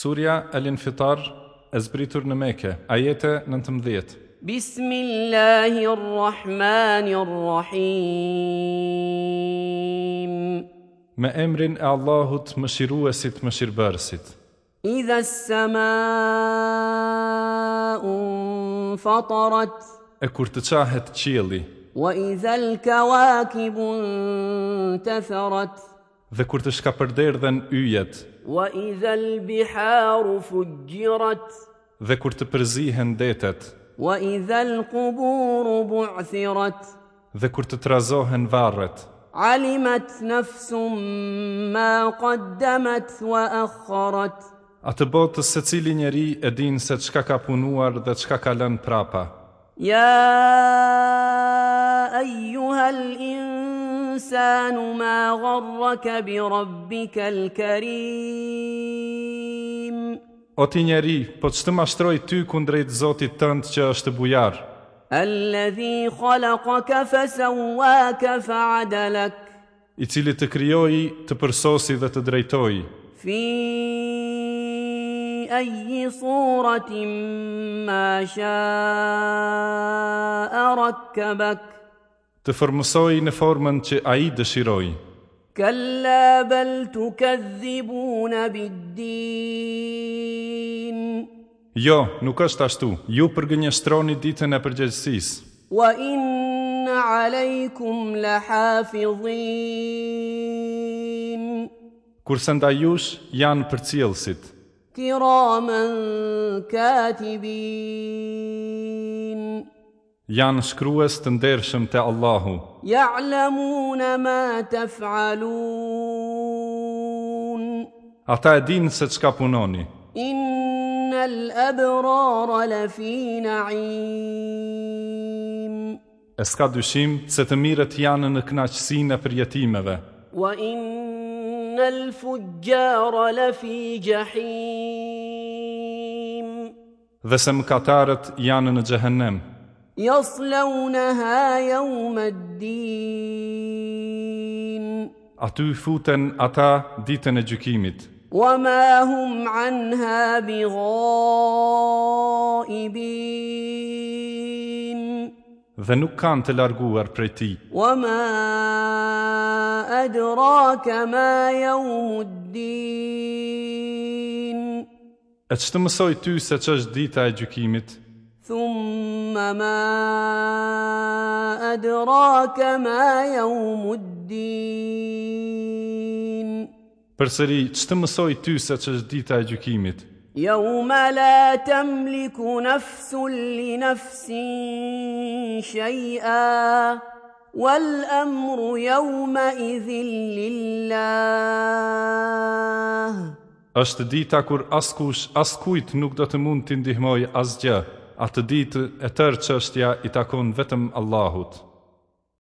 Surja Al-Infitar, e zbritur në meke, ajete 19. Bismillahirrahmanirrahim Me emrin e Allahut mëshiruesit shiruesit më shirëbërësit sëma unë fatarat E kur të qahet qili Wa idha lkawakibun të tharat dhe kur të shka përderë yjet, dhe kur të përzihen detet, buthirat, dhe kur të trazohen varret, Alimat nafsum ma qaddamat wa akharat Atë botës se cili njeri e din se qka ka punuar dhe qka ka lën prapa Ja, ejuha l'in Nësënë ma gërra ka bi O ti njeri, po të mashtroj ty kundrejt Zotit tëndë që është bujar Alladhi khalaqa ka fa ka I cili të kryoji, të përsosi dhe të drejtoji Fi eji suratim ma shaa rakabak të formësoj në formën që a i dëshiroj. Kalla bel të këthibu në biddin. Jo, nuk është ashtu, ju përgënjë shtroni ditën e përgjegjësis. Wa inna alejkum la hafidhin. Kur sënda jush janë për cilësit. katibin janë shkrues të ndershëm të Allahu. Ja'lamun ma taf'alun. Ata e dinë se çka punoni. Innal abrara la fi na'im. Es ka dyshim se të mirët janë në kënaqësinë e përjetimeve. Wa innal fujjara la fi jahim. Dhe se katarët janë në xhehenem. Yaslawnaha yawma ad-din Atu futen ata ditën e gjykimit. Wa ma hum anha bighaibin. ghaibin Dhe nuk kanë të larguar prej ti. Wa ma adraka ma yawmu ad-din Et të mësoj ty se ç'është dita e gjykimit? Thum ثُمَّ مَا أَدْرَاكَ مَا يَوْمُ الدِّينِ Përsëri, që të mësoj ty sa që është dita e gjukimit? Jaume la temliku nafsun li nafsin shëjëa, wal amru jaume idhin lillah. është dita kur askush, askujt nuk do të mund të ndihmoj asgjë atë ditë e tërë qështja i takon vetëm Allahut.